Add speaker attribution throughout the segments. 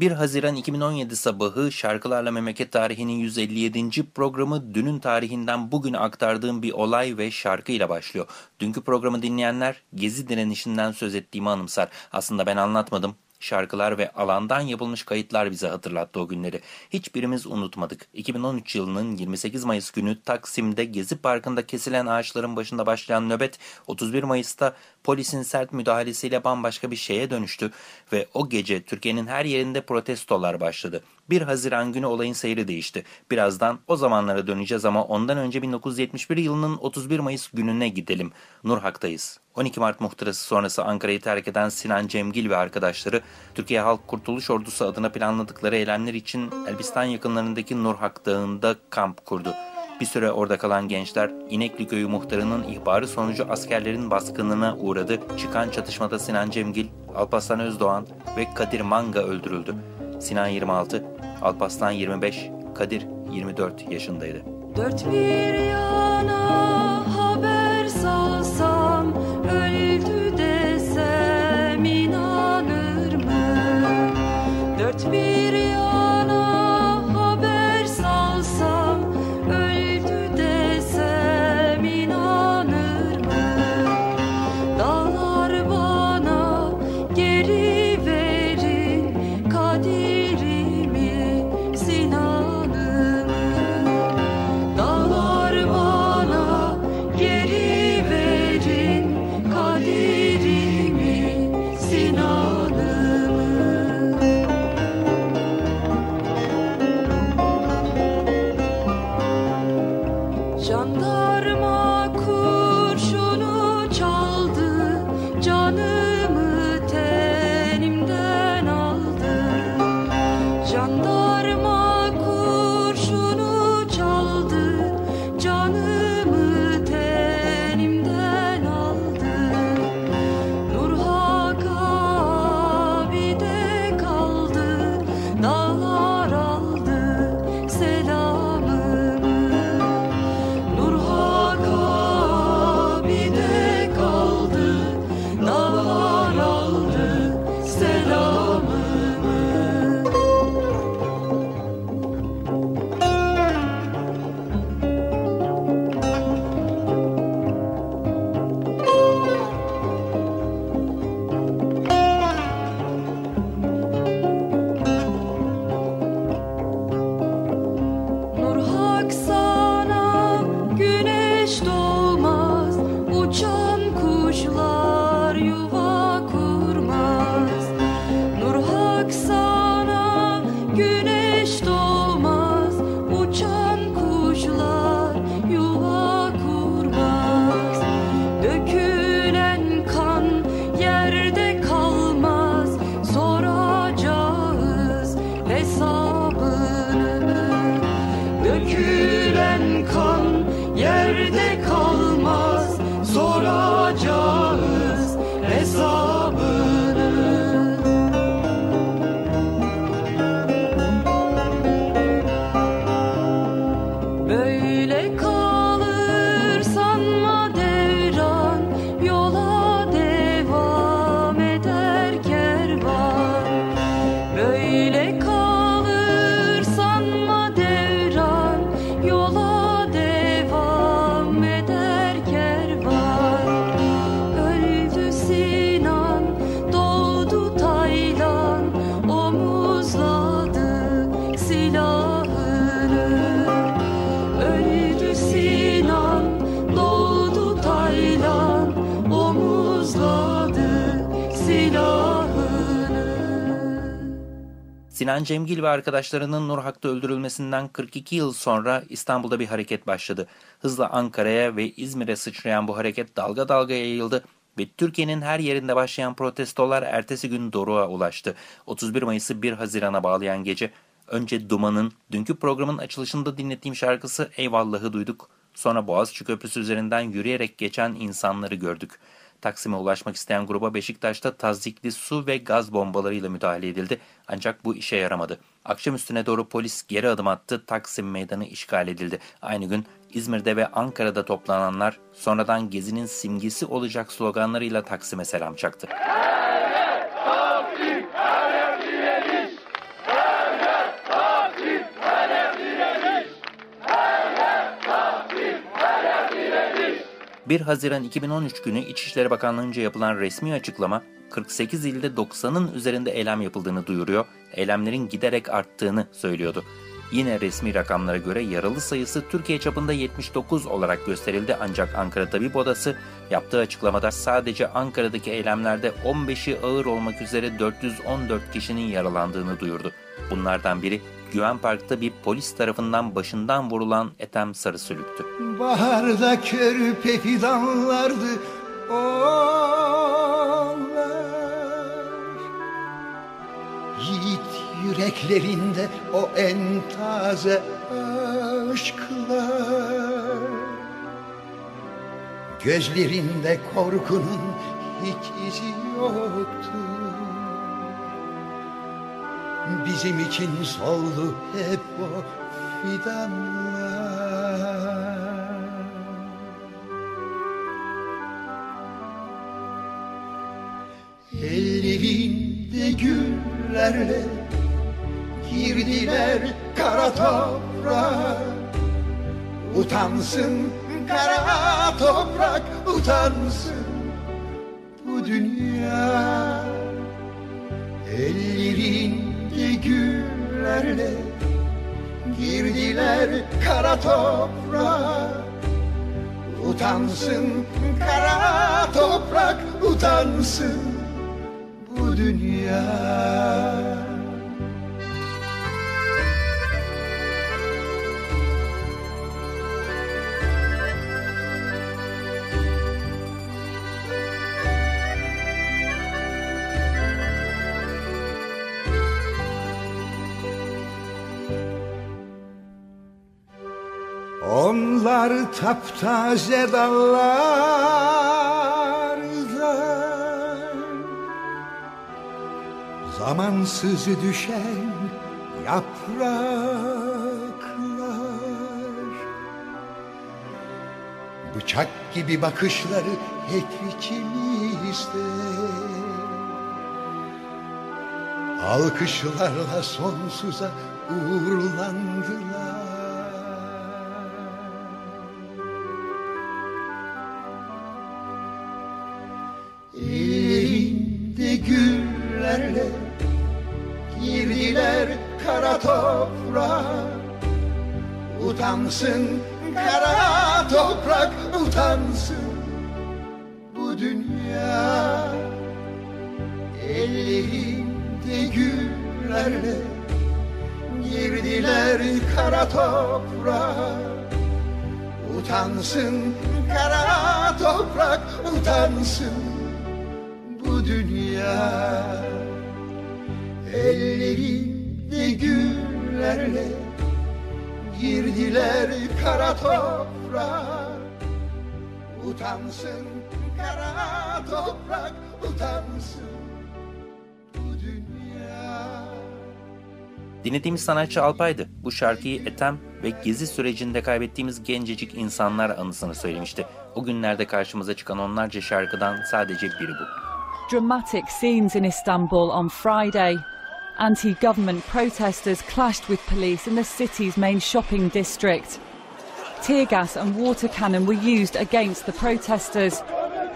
Speaker 1: 1 Haziran 2017 sabahı Şarkılarla Memleket Tarihi'nin 157. programı dünün tarihinden bugüne aktardığım bir olay ve şarkıyla başlıyor. Dünkü programı dinleyenler Gezi direnişinden söz ettiğimi anımsar. Aslında ben anlatmadım şarkılar ve alandan yapılmış kayıtlar bize hatırlattı o günleri. Hiçbirimiz unutmadık. 2013 yılının 28 Mayıs günü Taksim'de Gezi Parkı'nda kesilen ağaçların başında başlayan nöbet 31 Mayıs'ta polisin sert müdahalesiyle bambaşka bir şeye dönüştü ve o gece Türkiye'nin her yerinde protestolar başladı. 1 Haziran günü olayın seyri değişti. Birazdan o zamanlara döneceğiz ama ondan önce 1971 yılının 31 Mayıs gününe gidelim. Nurhak'tayız. 12 Mart muhtırası sonrası Ankara'yı terk eden Sinan Cemgil ve arkadaşları Türkiye Halk Kurtuluş Ordusu adına planladıkları eylemler için Elbistan yakınlarındaki Nurhak Dağı'nda kamp kurdu. Bir süre orada kalan gençler İnekli Köyü muhtarının ihbarı sonucu askerlerin baskınına uğradı. Çıkan çatışmada Sinan Cemgil, Alparslan Özdoğan ve Kadir Manga öldürüldü. Sinan 26, Alparslan 25, Kadir 24 yaşındaydı.
Speaker 2: Dört bir yana Sinan
Speaker 1: Cemgil ve arkadaşlarının Nurhak'ta öldürülmesinden 42 yıl sonra İstanbul'da bir hareket başladı. Hızla Ankara'ya ve İzmir'e sıçrayan bu hareket dalga dalga yayıldı ve Türkiye'nin her yerinde başlayan protestolar ertesi gün Doruk'a ulaştı. 31 Mayıs'ı 1 Haziran'a bağlayan gece Önce Duman'ın dünkü programın açılışında dinlettiğim şarkısı Eyvallah'ı duyduk. Sonra Boğaziçi Köprüsü üzerinden yürüyerek geçen insanları gördük. Taksim'e ulaşmak isteyen gruba Beşiktaş'ta tazyikli su ve gaz bombalarıyla müdahale edildi. Ancak bu işe yaramadı. Akşam üstüne doğru polis geri adım attı. Taksim meydanı işgal edildi. Aynı gün İzmir'de ve Ankara'da toplananlar sonradan gezinin simgesi olacak sloganlarıyla Taksim'e selam çaktı. ...1 Haziran 2013 günü İçişleri Bakanlığı'nca yapılan resmi açıklama 48 ilde 90'ın üzerinde eylem yapıldığını duyuruyor, eylemlerin giderek arttığını söylüyordu. Yine resmi rakamlara göre yaralı sayısı Türkiye çapında 79 olarak gösterildi ancak Ankara Tabip Odası yaptığı açıklamada sadece Ankara'daki eylemlerde 15'i ağır olmak üzere 414 kişinin yaralandığını duyurdu. Bunlardan biri Güven Park'ta bir polis tarafından başından vurulan Ethem Sarısülük'tü.
Speaker 3: Baharda körpe fidanlardı onlar. Yiğit yüreklerinde o en taze aşklar. Gözlerinde korkunun hiç izi yoktu. Bizim için soldu hep o fidanlar Ellerinde güllerle girdiler kara toprağa Utansın kara toprak utansın bu dünya. Ellerinde güllerle girdiler kara toprağa Utansın kara toprak utansın dünya. Onlar taptaze dallarda Zamansız düşen yapraklar. Bıçak gibi bakışları hep içimizde. Alkışlarla sonsuza uğurlandılar toprağa Utansın kara toprak utansın. Bu dünya Ellerinde güllerle girdiler kara toprağa Utansın kara toprak utansın. Bu dünya Ellerinde güllerle girdiler kara toprağa Utansın kara toprak utansın bu dünya
Speaker 1: Dinlediğimiz sanatçı Alpay'dı. Bu şarkıyı Ethem ve gezi sürecinde kaybettiğimiz gencecik insanlar anısını söylemişti. O günlerde karşımıza çıkan onlarca şarkıdan sadece biri bu.
Speaker 4: dramatic scenes in Istanbul on Friday. Anti government protesters clashed with police in the city's main shopping district. Tear gas and water cannon were used against the protesters.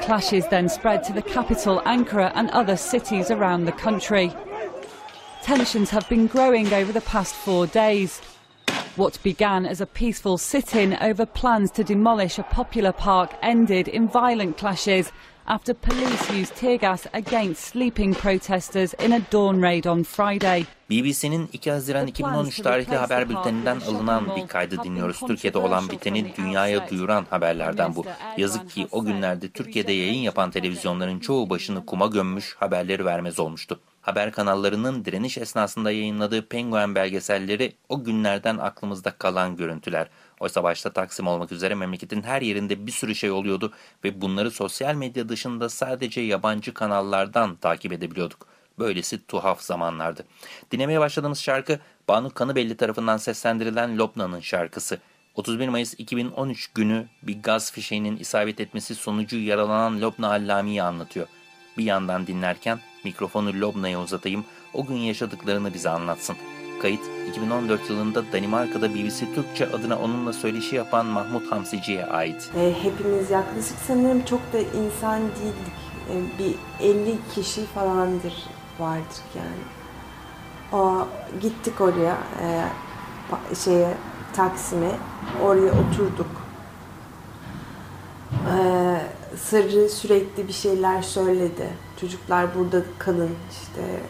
Speaker 4: Clashes then spread to the capital, Ankara, and other cities around the country. Tensions have been growing over the past four days. What began as a peaceful sit in over plans to demolish a popular park ended in violent clashes after police used tear gas against sleeping protesters in a dawn raid on Friday.
Speaker 1: BBC'nin 2 Haziran 2013 tarihli haber bülteninden alınan bir kaydı dinliyoruz. Türkiye'de olan biteni dünyaya duyuran haberlerden bu. Yazık ki o günlerde Türkiye'de yayın yapan televizyonların çoğu başını kuma gömmüş haberleri vermez olmuştu. Haber kanallarının direniş esnasında yayınladığı penguen belgeselleri o günlerden aklımızda kalan görüntüler. Oysa başta Taksim olmak üzere memleketin her yerinde bir sürü şey oluyordu ve bunları sosyal medya dışında sadece yabancı kanallardan takip edebiliyorduk. Böylesi tuhaf zamanlardı. Dinlemeye başladığımız şarkı Banu Kanıbelli tarafından seslendirilen Lobna'nın şarkısı. 31 Mayıs 2013 günü bir gaz fişeğinin isabet etmesi sonucu yaralanan Lobna Allami'yi anlatıyor. Bir yandan dinlerken mikrofonu Lobna'ya uzatayım, o gün yaşadıklarını bize anlatsın. Kayıt 2014 yılında Danimarka'da BBC Türkçe adına onunla söyleşi yapan Mahmut Hamsici'ye ait.
Speaker 5: E, hepimiz yaklaşık sanırım çok da insan değildik. E, bir 50 kişi falandır vardır yani. O, gittik oraya, e, şeye Taksim'e, oraya oturduk. E, Sırrı sürekli bir şeyler söyledi. Çocuklar burada kalın işte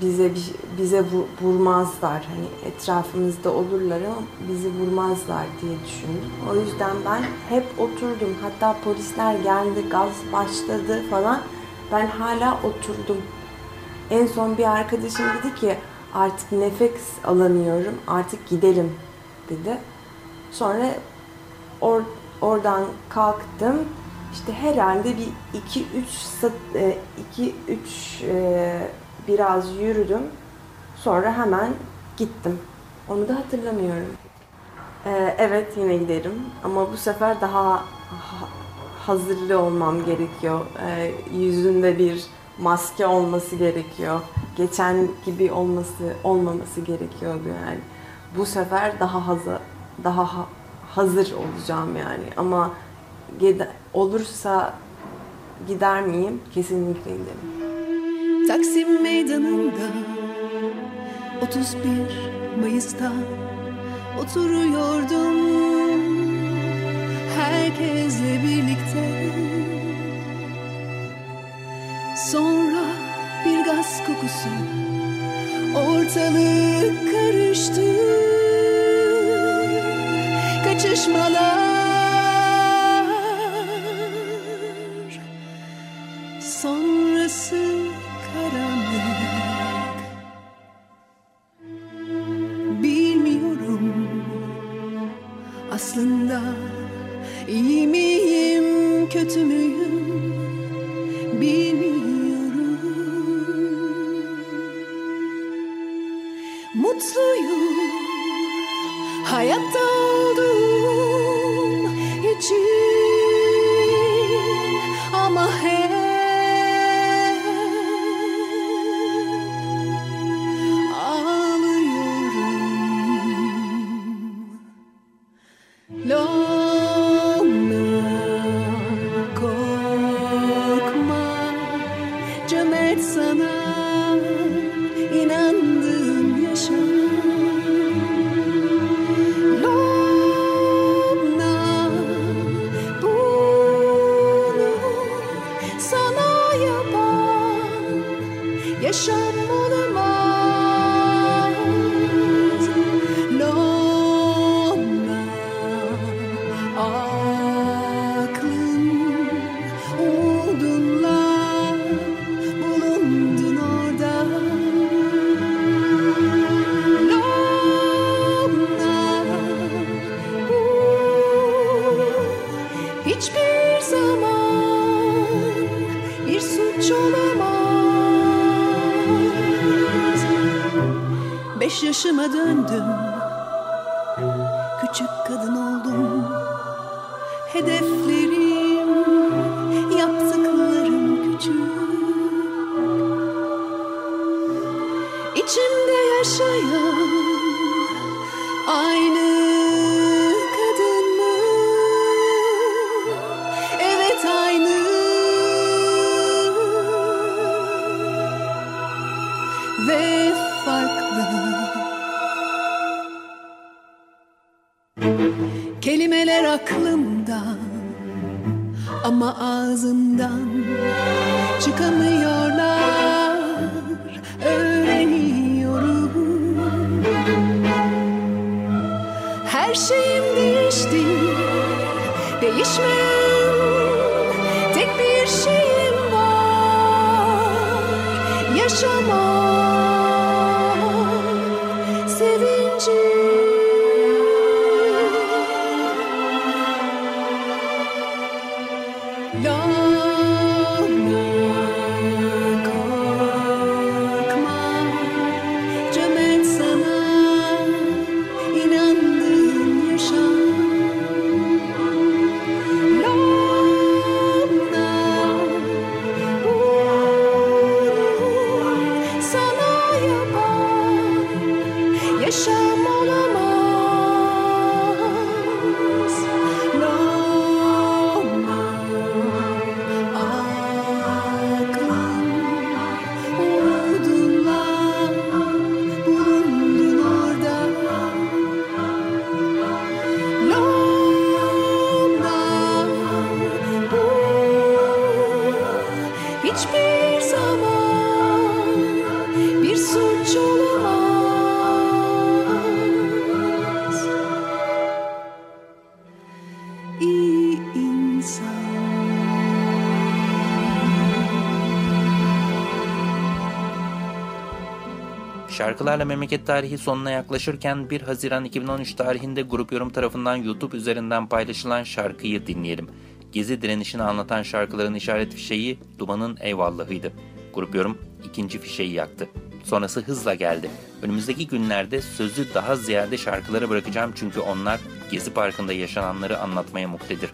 Speaker 5: bize bir, bize vu- vurmazlar hani etrafımızda olurlar ama bizi vurmazlar diye düşündüm. O yüzden ben hep oturdum. Hatta polisler geldi, gaz başladı falan. Ben hala oturdum. En son bir arkadaşım dedi ki artık nefes alamıyorum, artık gidelim dedi. Sonra or, oradan kalktım. İşte herhalde bir 2 3 2 3 biraz yürüdüm. Sonra hemen gittim. Onu da hatırlamıyorum. Ee, evet yine giderim ama bu sefer daha ha- hazırlı olmam gerekiyor. Ee, yüzünde bir maske olması gerekiyor. Geçen gibi olması olmaması gerekiyordu yani. Bu sefer daha hazır daha ha- hazır olacağım yani. Ama olursa gider miyim? Kesinlikle giderim.
Speaker 6: Taksim meydanında 31 Mayıs'ta oturuyordum. Herkesle birlikte. Sonra bir gaz kokusu ortalık karıştı. Kaçışmalar Bilmiyorum Mutluyum. Hayatta 有什么的？İçimde yaşayan Değişmeyen tek
Speaker 1: Şarkılarla Memleket Tarihi sonuna yaklaşırken 1 Haziran 2013 tarihinde Grup Yorum tarafından YouTube üzerinden paylaşılan şarkıyı dinleyelim. Gezi direnişini anlatan şarkıların işaret fişeği Duman'ın Eyvallah'ıydı. Grup Yorum ikinci fişeği yaktı. Sonrası hızla geldi. Önümüzdeki günlerde sözü daha ziyade şarkılara bırakacağım çünkü onlar Gezi Parkı'nda yaşananları anlatmaya muktedir.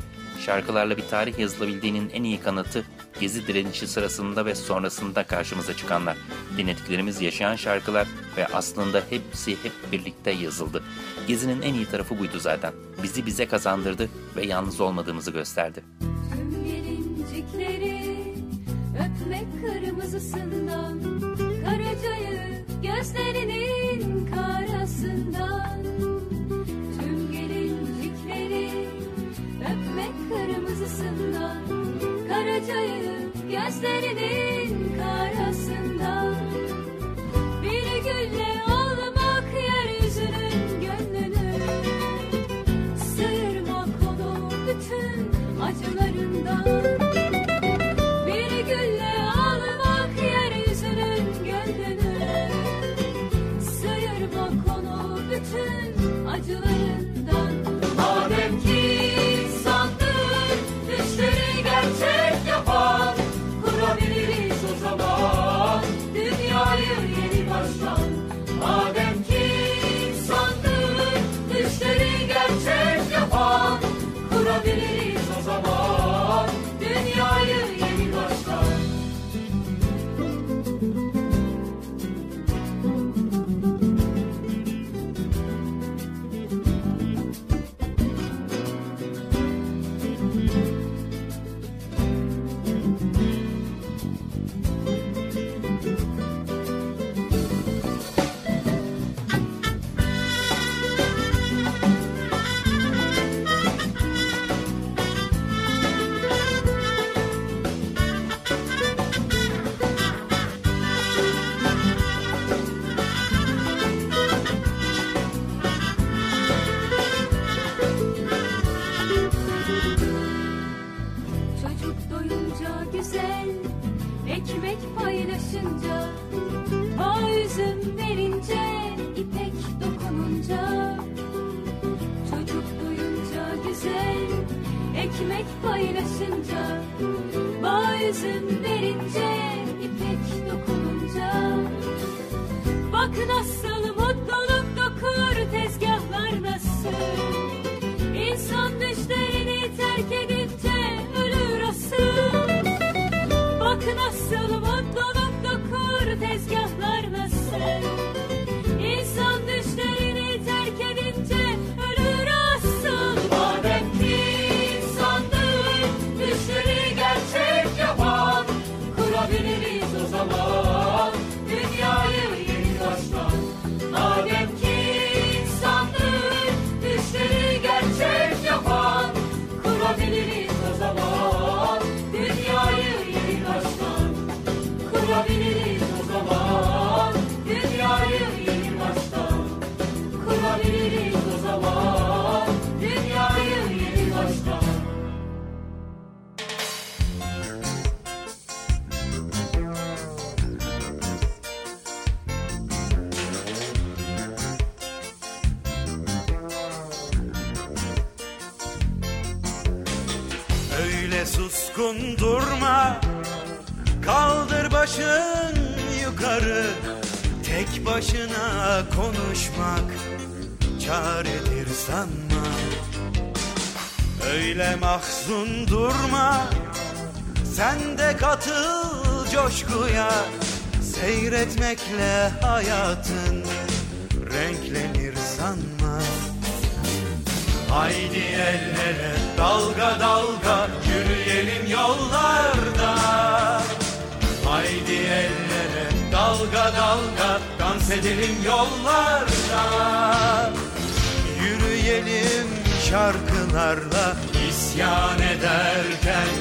Speaker 1: Şarkılarla bir tarih yazılabildiğinin en iyi kanıtı Gezi direnişi sırasında ve sonrasında karşımıza çıkanlar. Dinlediklerimiz yaşayan şarkılar ve aslında hepsi hep birlikte yazıldı. Gezi'nin en iyi tarafı buydu zaten. Bizi bize kazandırdı ve yalnız olmadığımızı gösterdi.
Speaker 7: Tüm gelincikleri öpmek kırmızısından Karacayı gözlerinin karasından Tüm gelincikleri öpmek kırmızısından Karacayı gözlerinin ekmek paylaşınca, bağ üzüm verince, ipek dokununca. Çocuk doyunca güzel, ekmek paylaşınca, bağ üzüm verince, ipek dokununca. Bak nasıl mutluluk dokur tezgahlar nasıl. Kurabiliriz o
Speaker 8: başın yukarı. Tek başına konuşmak Çaredir sanma. Öyle mahzun durma. Sen de katıl coşkuya. Seyretmekle hayatın Renklenir sanma. Haydi el ele dalga dalga yürüyelim yollarda Haydi el ele dalga dalga dans edelim yollarda? Yürüyelim şarkılarla isyan ederken.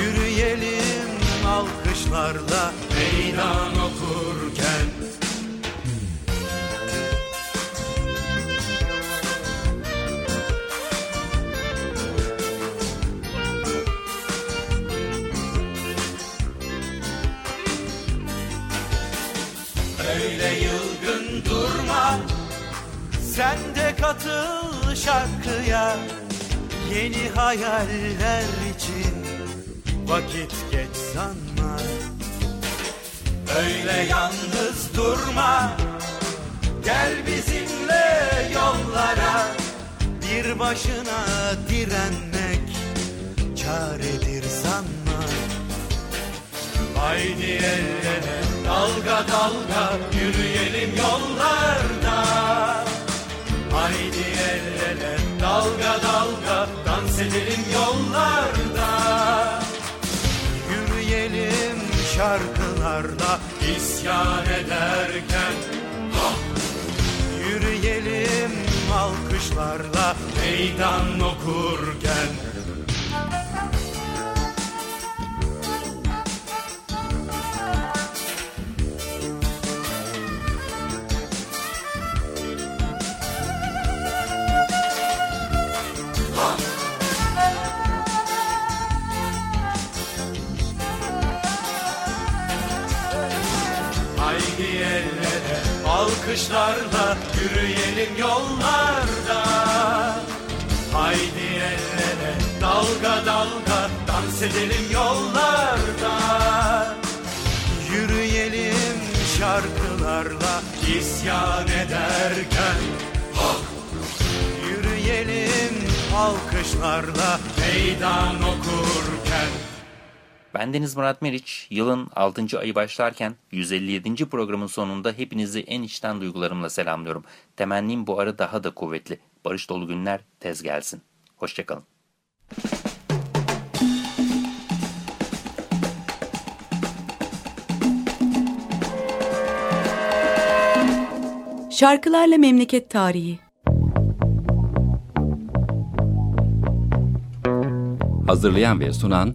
Speaker 8: Yürüyelim alkışlarla meydan okurken Sen de katıl şarkıya Yeni hayaller için Vakit geç sanma Öyle yalnız durma Gel bizimle yollara. Bir başına direnmek Çaredir sanma Haydi el ele dalga dalga yürüyelim yollarda dans edelim yollarda. Yürüyelim şarkılarla isyan ederken! Yürüyelim alkışlarla. Meydan okurken Haydi el ele alkışlarla yürüyelim yollarda. Haydi el ele dalga dalga dans edelim yollarda. Yürüyelim şarkılarla isyan ederken! Yürüyelim alkışlarla meydan okurken
Speaker 1: Ben Deniz Murat Meriç. Yılın 6. ayı başlarken 157. programın sonunda hepinizi en içten duygularımla selamlıyorum. Temennim bu arı daha da kuvvetli. Barış dolu günler tez gelsin. Hoşçakalın.
Speaker 9: Şarkılarla Memleket Tarihi
Speaker 10: Hazırlayan ve sunan